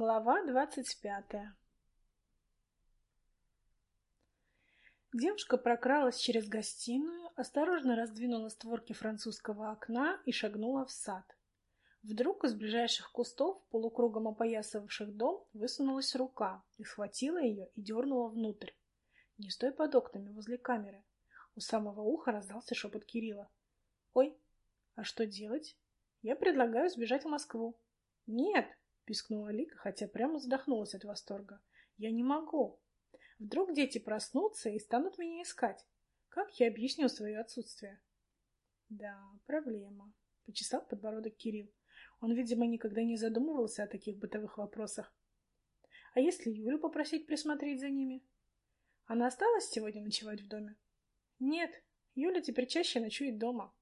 Глава двадцать пятая Девушка прокралась через гостиную, осторожно раздвинула створки французского окна и шагнула в сад. Вдруг из ближайших кустов, полукругом опоясывавших дом, высунулась рука и схватила ее и дернула внутрь. Не стой под окнами возле камеры. У самого уха раздался шепот Кирилла. «Ой, а что делать? Я предлагаю сбежать в Москву». «Нет!» Пискнула Лика, хотя прямо задохнулась от восторга. Я не могу. Вдруг дети проснутся и станут меня искать. Как я объясню свое отсутствие? Да, проблема, почесал подбородок Кирилл. Он, видимо, никогда не задумывался о таких бытовых вопросах. А если Юлю попросить присмотреть за ними? Она осталась сегодня ночевать в доме? Нет, Юля теперь чаще ночует дома.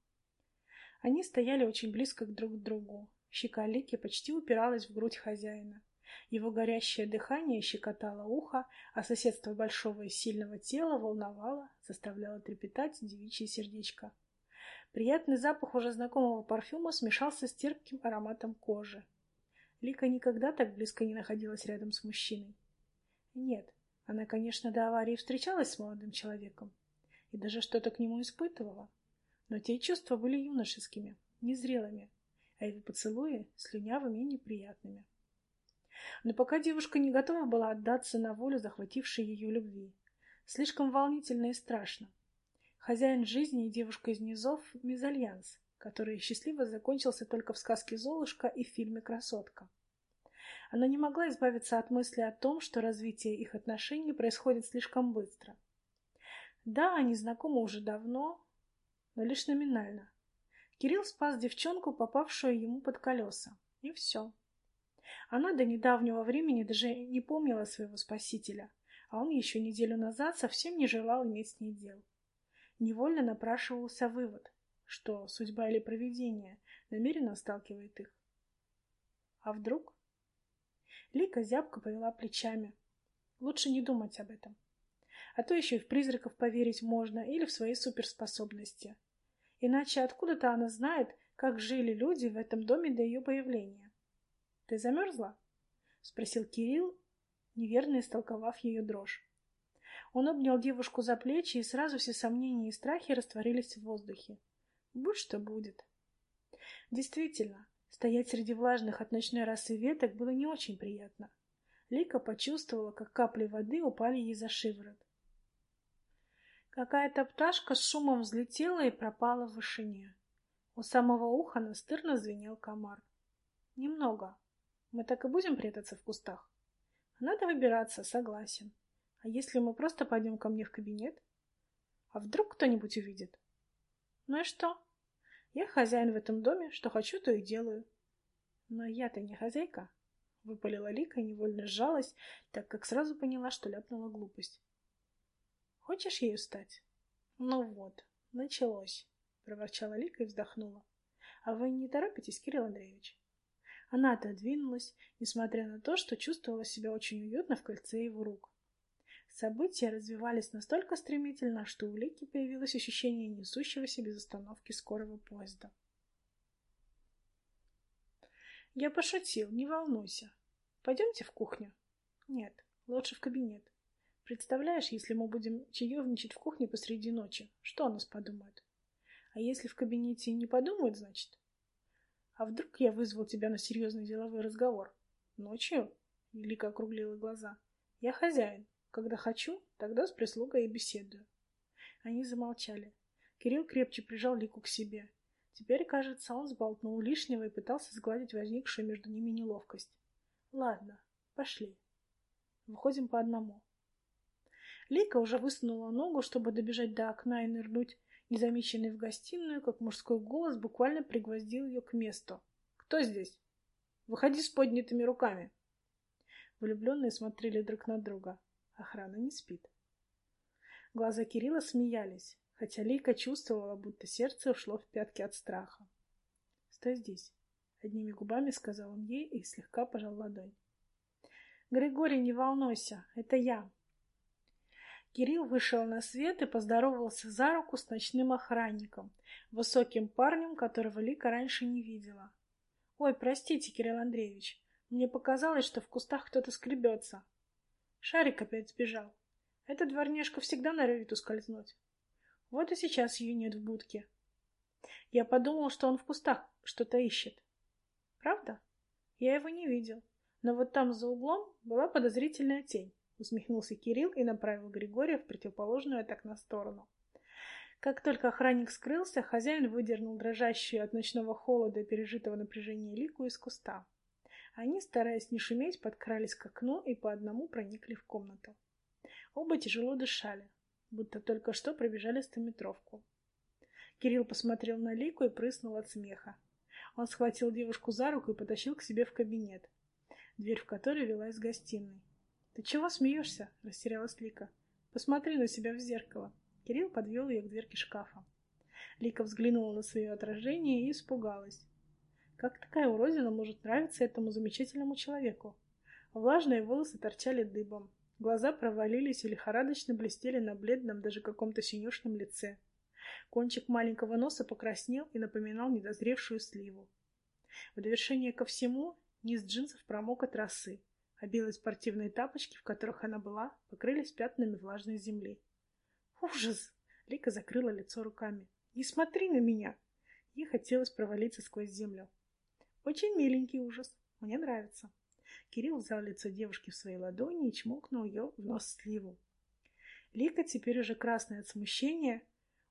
Они стояли очень близко друг к другу. Щека Лики почти упиралась в грудь хозяина. Его горящее дыхание щекотало ухо, а соседство большого и сильного тела волновало, заставляло трепетать девичье сердечко. Приятный запах уже знакомого парфюма смешался с терпким ароматом кожи. Лика никогда так близко не находилась рядом с мужчиной. Нет, она, конечно, до аварии встречалась с молодым человеком и даже что-то к нему испытывала. Но те чувства были юношескими, незрелыми, а его поцелуи слюнявыми и неприятными. Но пока девушка не готова была отдаться на волю захватившей ее любви. Слишком волнительно и страшно. Хозяин жизни и девушка из низов — мезальянс, который счастливо закончился только в сказке «Золушка» и в фильме «Красотка». Она не могла избавиться от мысли о том, что развитие их отношений происходит слишком быстро. Да, они знакомы уже давно, но лишь номинально. Кирилл спас девчонку, попавшую ему под колеса. И все. Она до недавнего времени даже не помнила своего спасителя, а он еще неделю назад совсем не желал иметь с ней дел. Невольно напрашивался вывод, что судьба или провидение намеренно сталкивает их. А вдруг? Лика зябко повела плечами. Лучше не думать об этом. А то еще и в призраков поверить можно или в свои суперспособности. Иначе откуда-то она знает, как жили люди в этом доме до ее появления. — Ты замерзла? — спросил Кирилл, неверно истолковав ее дрожь. Он обнял девушку за плечи, и сразу все сомнения и страхи растворились в воздухе. Будь что будет. Действительно, стоять среди влажных от ночной росы веток было не очень приятно. Лика почувствовала, как капли воды упали ей за шиворот. Какая-то пташка с шумом взлетела и пропала в вышине. У самого уха настырно звенел комар. Немного. Мы так и будем прятаться в кустах? Надо выбираться, согласен. А если мы просто пойдем ко мне в кабинет? А вдруг кто-нибудь увидит? Ну и что? Я хозяин в этом доме, что хочу, то и делаю. Но я-то не хозяйка. Выпалила Лика и невольно сжалась, так как сразу поняла, что ляпнула глупость. Хочешь ею стать? Ну вот, началось, проворчала Лика и вздохнула. А вы не торопитесь, Кирилл Андреевич? Она отодвинулась, несмотря на то, что чувствовала себя очень уютно в кольце его рук. События развивались настолько стремительно, что у Лики появилось ощущение несущегося без остановки скорого поезда. Я пошутил, не волнуйся. Пойдемте в кухню. Нет, лучше в кабинет. Представляешь, если мы будем чаевничать в кухне посреди ночи, что о нас подумают? А если в кабинете не подумают, значит? А вдруг я вызвал тебя на серьезный деловой разговор? Ночью? Лика округлила глаза. Я хозяин. Когда хочу, тогда с прислугой и беседую. Они замолчали. Кирилл крепче прижал Лику к себе. Теперь, кажется, он сболтнул лишнего и пытался сгладить возникшую между ними неловкость. Ладно, пошли. Выходим по одному. Лика уже высунула ногу, чтобы добежать до окна и нырнуть, незамеченной в гостиную, как мужской голос буквально пригвоздил ее к месту. «Кто здесь? Выходи с поднятыми руками!» Влюбленные смотрели друг на друга. Охрана не спит. Глаза Кирилла смеялись, хотя Лика чувствовала, будто сердце ушло в пятки от страха. «Стой здесь!» — одними губами сказал он ей и слегка пожал ладонь. «Григорий, не волнуйся, это я!» Кирилл вышел на свет и поздоровался за руку с ночным охранником, высоким парнем, которого Лика раньше не видела. «Ой, простите, Кирилл Андреевич, Мне показалось, что в кустах кто-то скребется. Шарик опять сбежал. Эта дворняжка всегда норовит ускользнуть. Вот и сейчас ее нет в будке. Я подумал, что он в кустах что-то ищет. Правда? Я его не видел. Но вот там за углом была подозрительная тень. Усмехнулся Кирилл и направил Григория в противоположную от окна сторону. Как только охранник скрылся, хозяин выдернул дрожащую от ночного холода и пережитого напряжения лику из куста. Они, стараясь не шуметь, подкрались к окну и по одному проникли в комнату. Оба тяжело дышали, будто только что пробежали стометровку. Кирилл посмотрел на Лику и прыснул от смеха. Он схватил девушку за руку и потащил к себе в кабинет, дверь в который вела из гостиной. «Ты чего смеешься?» — растерялась Лика. «Посмотри на себя в зеркало». Кирилл подвел ее к дверке шкафа. Лика взглянула на свое отражение и испугалась. Как такая уродина может нравиться этому замечательному человеку? Влажные волосы торчали дыбом, глаза провалились и лихорадочно блестели на бледном, даже каком-то синюшном лице. Кончик маленького носа покраснел и напоминал недозревшую сливу. В довершение ко всему низ джинсов промок от росы, а белые спортивные тапочки, в которых она была, покрылись пятнами влажной земли. «Ужас!» — Лика закрыла лицо руками. «Не смотри на меня!» Ей хотелось провалиться сквозь землю. Очень миленький ужас. Мне нравится. Кирилл взял лицо девушки в свои ладони и чмокнул ее в нос сливу. Лика, теперь уже красная от смущения,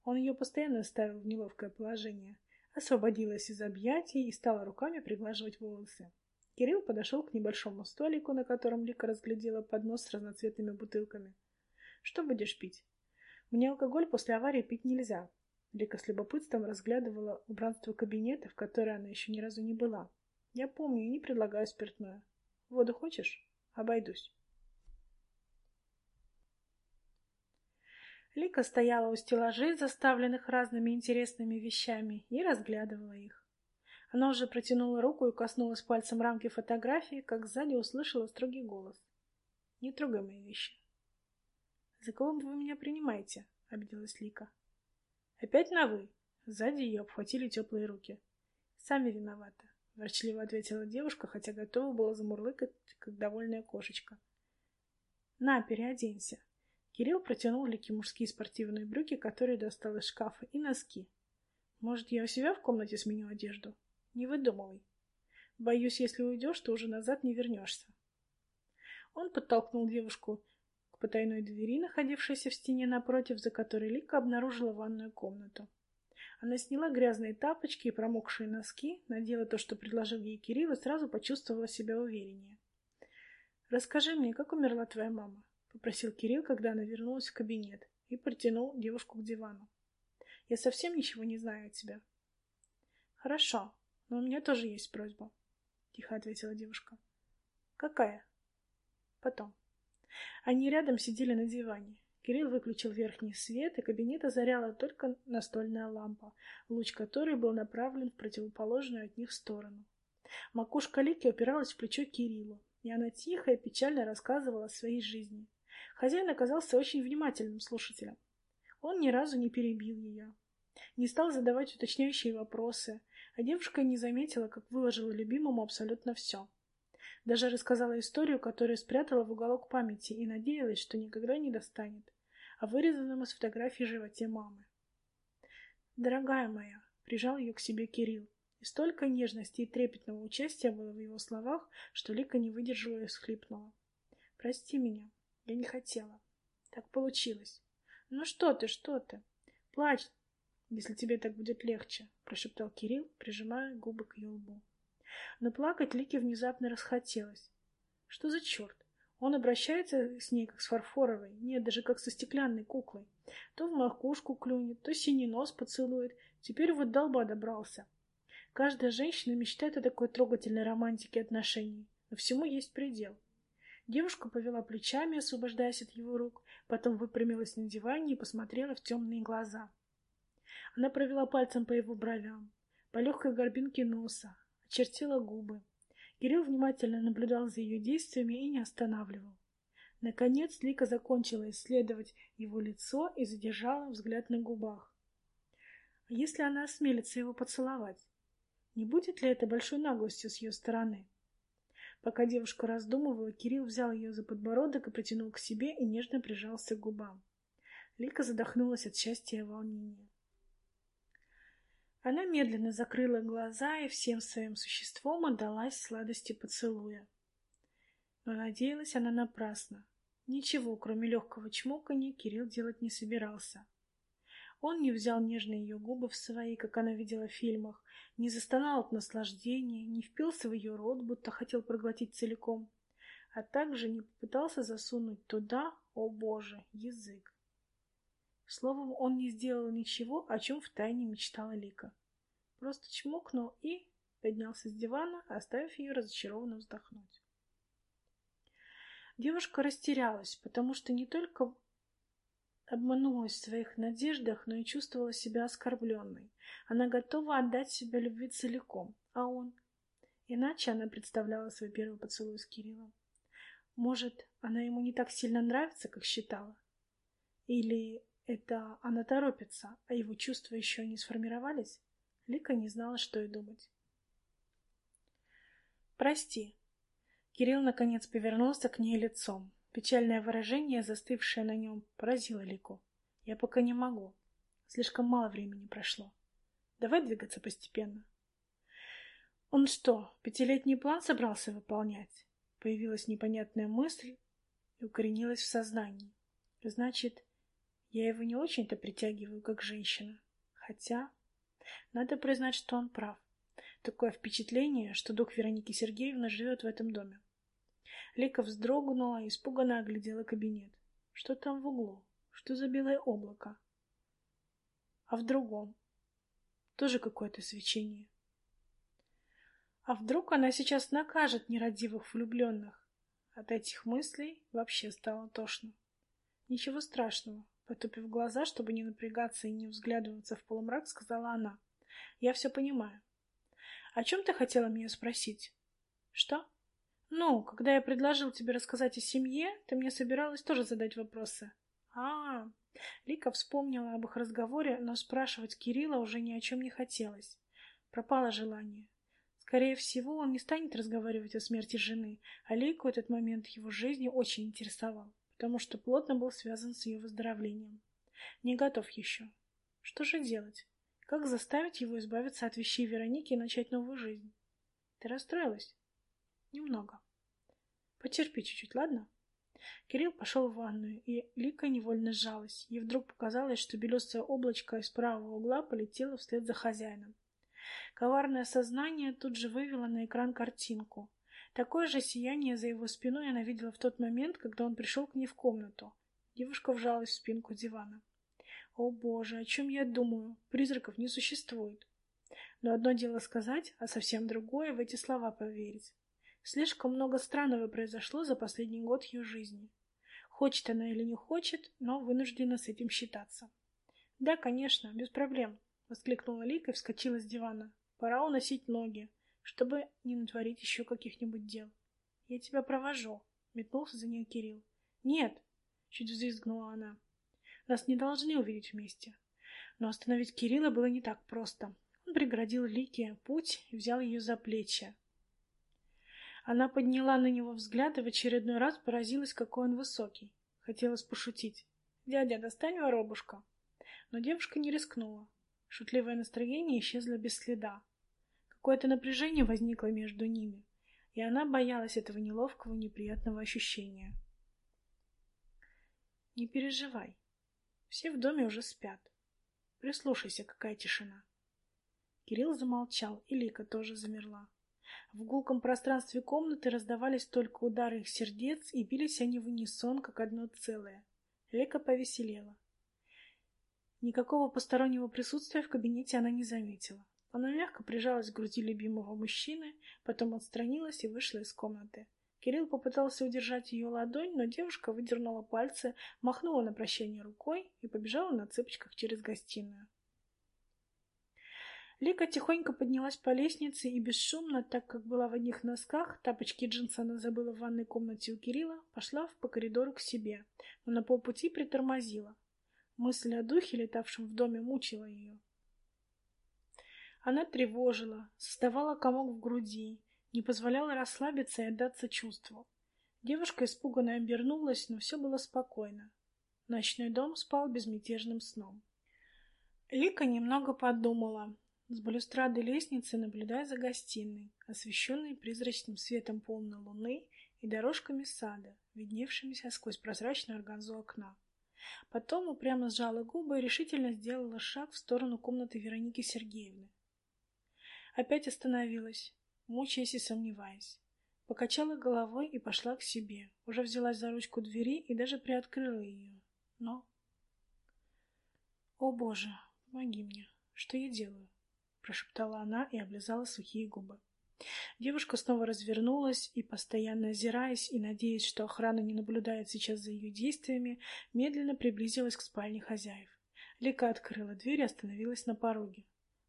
он ее постоянно ставил в неловкое положение, освободилась из объятий и стала руками приглаживать волосы. Кирилл подошел к небольшому столику, на котором Лика разглядела поднос с разноцветными бутылками. «Что будешь пить?» «Мне алкоголь после аварии пить нельзя. Лика с любопытством разглядывала убранство кабинета, в которой она еще ни разу не была. «Я помню и не предлагаю спиртное. Воду хочешь? Обойдусь». Лика стояла у стеллажей, заставленных разными интересными вещами, и разглядывала их. Она уже протянула руку и коснулась пальцем рамки фотографии, как сзади услышала строгий голос. «Не трогай мои вещи». «За кого вы меня принимаете?» — обиделась Лика. Опять на «вы». Сзади ее обхватили теплые руки. «Сами виноваты», — ворчливо ответила девушка, хотя готова была замурлыкать, как довольная кошечка. «На, переоденься». Кирилл протянул Лике мужские спортивные брюки, которые достал из шкафа, и носки. «Может, я у себя в комнате сменю одежду?» «Не выдумывай. Боюсь, если уйдешь, то уже назад не вернешься». Он подтолкнул девушку к потайной двери, находившейся в стене напротив, за которой Лика обнаружила ванную комнату. Она сняла грязные тапочки и промокшие носки, надела то, что предложил ей Кирилл, и сразу почувствовала себя увереннее. «Расскажи мне, как умерла твоя мама?» — попросил Кирилл, когда она вернулась в кабинет, и притянул девушку к дивану. «Я совсем ничего не знаю о тебя». «Хорошо, но у меня тоже есть просьба», — тихо ответила девушка. «Какая?» «Потом». Они рядом сидели на диване. Кирилл выключил верхний свет, и кабинет озаряла только настольная лампа, луч которой был направлен в противоположную от них сторону. Макушка Лики упиралась в плечо Кириллу, и она тихо и печально рассказывала о своей жизни. Хозяин оказался очень внимательным слушателем. Он ни разу не перебил ее, не стал задавать уточняющие вопросы, а девушка не заметила, как выложила любимому абсолютно все. Даже рассказала историю, которую спрятала в уголок памяти и надеялась, что никогда не достанет, о вырезанном из фотографии животе мамы. «Дорогая моя», — прижал ее к себе Кирилл, и столько нежности и трепетного участия было в его словах, что Лика не выдержала и всхлипнула. «Прости меня, я не хотела. Так получилось. Ну что ты, что ты? Плачь, если тебе так будет легче», — прошептал Кирилл, прижимая губы к ее лбу. Но плакать Лике внезапно расхотелось. Что за черт? Он обращается с ней как с фарфоровой, нет, даже как со стеклянной куклой. То в макушку клюнет, то синий нос поцелует. Теперь вот долба добрался. Каждая женщина мечтает о такой трогательной романтике отношений, но всему есть предел. Девушка повела плечами, освобождаясь от его рук, потом выпрямилась на диване и посмотрела в темные глаза. Она провела пальцем по его бровям, по легкой горбинке носа, очертила губы. Кирилл внимательно наблюдал за ее действиями и не останавливал. Наконец Лика закончила исследовать его лицо и задержала взгляд на губах. А если она осмелится его поцеловать? Не будет ли это большой наглостью с ее стороны? Пока девушка раздумывала, Кирилл взял ее за подбородок и притянул к себе и нежно прижался к губам. Лика задохнулась от счастья и волнения. Она медленно закрыла глаза и всем своим существом отдалась сладости поцелуя. Но надеялась она напрасно. Ничего, кроме легкого чмоканья, Кирилл делать не собирался. Он не взял нежные ее губы в свои, как она видела в фильмах, не застонал от наслаждения, не впился в ее рот, будто хотел проглотить целиком, а также не попытался засунуть туда, о боже, язык. Словом, он не сделал ничего, о чем втайне мечтала Лика. Просто чмокнул и поднялся с дивана, оставив ее разочарованно вздохнуть. Девушка растерялась, потому что не только обманулась в своих надеждах, но и чувствовала себя оскорбленной. Она готова отдать себя любви целиком, а он... Иначе она представляла свой первый поцелуй с Кириллом. Может, она ему не так сильно нравится, как считала? Или это она торопится, а его чувства еще не сформировались? Лика не знала, что и думать. «Прости». Кирилл наконец повернулся к ней лицом. Печальное выражение, застывшее на нем, поразило Лику. «Я пока не могу. Слишком мало времени прошло. Давай двигаться постепенно». «Он что, пятилетний план собрался выполнять?» Появилась непонятная мысль и укоренилась в сознании. «Значит, я его не очень-то притягиваю, как женщина. Хотя, надо признать, что он прав. Такое впечатление, что дух Вероники Сергеевны живет в этом доме. Лика вздрогнула и испуганно оглядела кабинет. Что там в углу? Что за белое облако? А в другом? Тоже какое-то свечение. А вдруг она сейчас накажет нерадивых влюбленных? От этих мыслей вообще стало тошно. Ничего страшного. Потупив глаза, чтобы не напрягаться и не взглядываться в полумрак, сказала она. Я все понимаю. О чем ты хотела меня спросить? Что? Ну, когда я предложил тебе рассказать о семье, ты мне собиралась тоже задать вопросы. А, -а, -а. Лика вспомнила об их разговоре, но спрашивать Кирилла уже ни о чем не хотелось. Пропало желание. Скорее всего, он не станет разговаривать о смерти жены, а Лику этот момент его жизни очень интересовал, потому что плотно был связан с ее выздоровлением. Не готов еще. Что же делать? Как заставить его избавиться от вещей Вероники и начать новую жизнь? Ты расстроилась? Немного. Потерпи чуть-чуть, ладно? Кирилл пошел в ванную, и Лика невольно сжалась. Ей вдруг показалось, что белесое облачко из правого угла полетело вслед за хозяином. Коварное сознание тут же вывело на экран картинку. Такое же сияние за его спиной она видела в тот момент, когда он пришел к ней в комнату. Девушка вжалась в спинку дивана. О боже, о чем я думаю? Призраков не существует. Но одно дело сказать, а совсем другое в эти слова поверить. Слишком много странного произошло за последний год ее жизни. Хочет она или не хочет, но вынуждена с этим считаться. «Да, конечно, без проблем», — воскликнула Лика и вскочила с дивана. «Пора уносить ноги, чтобы не натворить еще каких-нибудь дел». «Я тебя провожу», — метнулся за ней Кирилл. «Нет», — чуть взвизгнула она. «Нас не должны увидеть вместе». Но остановить Кирилла было не так просто. Он преградил Лике путь и взял ее за плечи, она подняла на него взгляд и в очередной раз поразилась, какой он высокий. Хотелось пошутить. «Дядя, достань воробушка!» Но девушка не рискнула. Шутливое настроение исчезло без следа. Какое-то напряжение возникло между ними, и она боялась этого неловкого, неприятного ощущения. «Не переживай. Все в доме уже спят. Прислушайся, какая тишина». Кирилл замолчал, и Лика тоже замерла. В гулком пространстве комнаты раздавались только удары их сердец, и бились они в унисон, как одно целое. Лека повеселела. Никакого постороннего присутствия в кабинете она не заметила. Она мягко прижалась к груди любимого мужчины, потом отстранилась и вышла из комнаты. Кирилл попытался удержать ее ладонь, но девушка выдернула пальцы, махнула на прощание рукой и побежала на цыпочках через гостиную. Лика тихонько поднялась по лестнице и бесшумно, так как была в одних носках, тапочки джинсы она забыла в ванной комнате у Кирилла, пошла по коридору к себе, но на полпути притормозила. Мысль о духе, летавшем в доме, мучила ее. Она тревожила, создавала комок в груди, не позволяла расслабиться и отдаться чувству. Девушка испуганно обернулась, но все было спокойно. Ночной дом спал безмятежным сном. Лика немного подумала, с балюстрады лестницы наблюдая за гостиной, освещенной призрачным светом полной луны и дорожками сада, видневшимися сквозь прозрачную органзу окна. Потом упрямо сжала губы и решительно сделала шаг в сторону комнаты Вероники Сергеевны. Опять остановилась, мучаясь и сомневаясь. Покачала головой и пошла к себе. Уже взялась за ручку двери и даже приоткрыла ее. Но... «О, Боже, помоги мне! Что я делаю?» Прошептала она и облизала сухие губы. Девушка снова развернулась и, постоянно озираясь и надеясь, что охрана не наблюдает сейчас за ее действиями, медленно приблизилась к спальне хозяев. Лика открыла дверь и остановилась на пороге.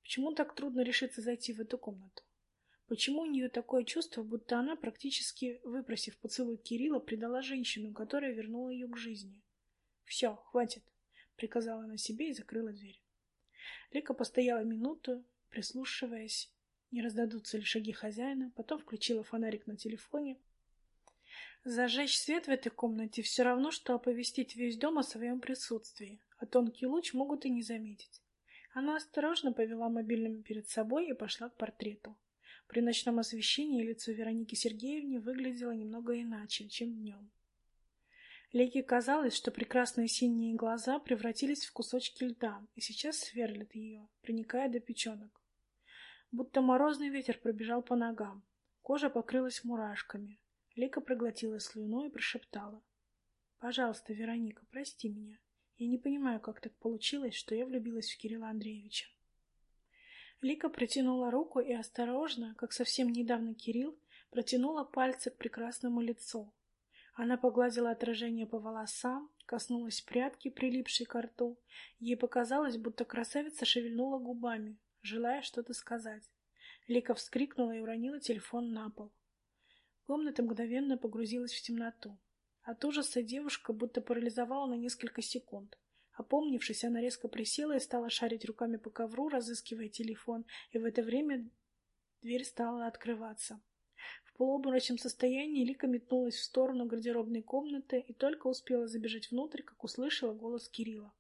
Почему так трудно решиться зайти в эту комнату? Почему у нее такое чувство, будто она, практически выпросив поцелуй Кирилла, предала женщину, которая вернула ее к жизни? «Все, хватит», — приказала она себе и закрыла дверь. Лика постояла минуту, прислушиваясь, не раздадутся ли шаги хозяина, потом включила фонарик на телефоне. Зажечь свет в этой комнате все равно, что оповестить весь дом о своем присутствии, а тонкий луч могут и не заметить. Она осторожно повела мобильным перед собой и пошла к портрету. При ночном освещении лицо Вероники Сергеевны выглядело немного иначе, чем днем. Леке казалось, что прекрасные синие глаза превратились в кусочки льда и сейчас сверлят ее, проникая до печенок. Будто морозный ветер пробежал по ногам. Кожа покрылась мурашками. Лика проглотила слюну и прошептала. «Пожалуйста, Вероника, прости меня. Я не понимаю, как так получилось, что я влюбилась в Кирилла Андреевича». Лика протянула руку и осторожно, как совсем недавно Кирилл, протянула пальцы к прекрасному лицу. Она погладила отражение по волосам, коснулась прядки, прилипшей к рту. Ей показалось, будто красавица шевельнула губами, желая что-то сказать. Лика вскрикнула и уронила телефон на пол. Комната мгновенно погрузилась в темноту. От ужаса девушка будто парализовала на несколько секунд. Опомнившись, она резко присела и стала шарить руками по ковру, разыскивая телефон, и в это время дверь стала открываться. В полуобморочном состоянии Лика метнулась в сторону гардеробной комнаты и только успела забежать внутрь, как услышала голос Кирилла.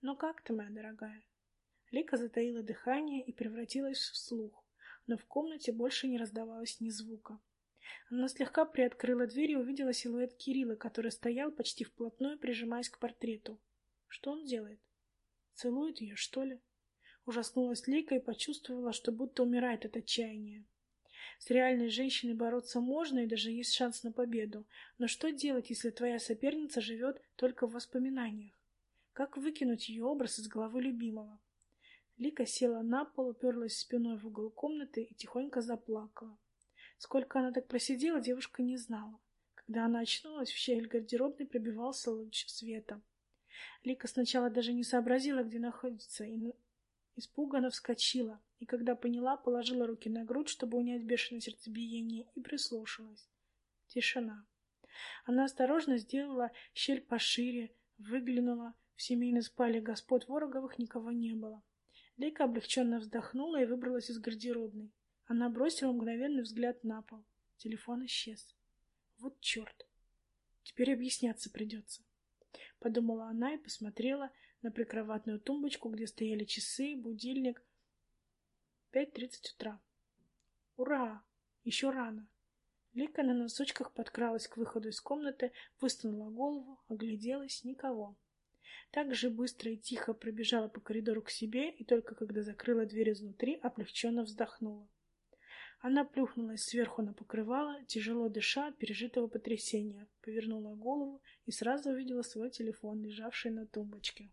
«Ну как ты, моя дорогая?» Лика затаила дыхание и превратилась в слух, но в комнате больше не раздавалось ни звука. Она слегка приоткрыла дверь и увидела силуэт Кирилла, который стоял почти вплотную, прижимаясь к портрету. Что он делает? Целует ее, что ли? Ужаснулась Лика и почувствовала, что будто умирает от отчаяния. С реальной женщиной бороться можно и даже есть шанс на победу. Но что делать, если твоя соперница живет только в воспоминаниях? Как выкинуть ее образ из головы любимого? Лика села на пол, уперлась спиной в угол комнаты и тихонько заплакала. Сколько она так просидела, девушка не знала. Когда она очнулась, в щель гардеробной пробивался луч света. Лика сначала даже не сообразила, где находится, и испуганно вскочила, и когда поняла, положила руки на грудь, чтобы унять бешеное сердцебиение, и прислушалась. Тишина. Она осторожно сделала щель пошире, выглянула. В семейной спале господ Вороговых никого не было. Лика облегченно вздохнула и выбралась из гардеробной. Она бросила мгновенный взгляд на пол. Телефон исчез. Вот черт. Теперь объясняться придется подумала она и посмотрела на прикроватную тумбочку, где стояли часы, будильник. Пять тридцать утра. Ура! Еще рано. Лика на носочках подкралась к выходу из комнаты, высунула голову, огляделась — никого. Так же быстро и тихо пробежала по коридору к себе, и только когда закрыла дверь изнутри, облегченно вздохнула. Она плюхнулась сверху на покрывало, тяжело дыша от пережитого потрясения, повернула голову и сразу увидела свой телефон, лежавший на тумбочке.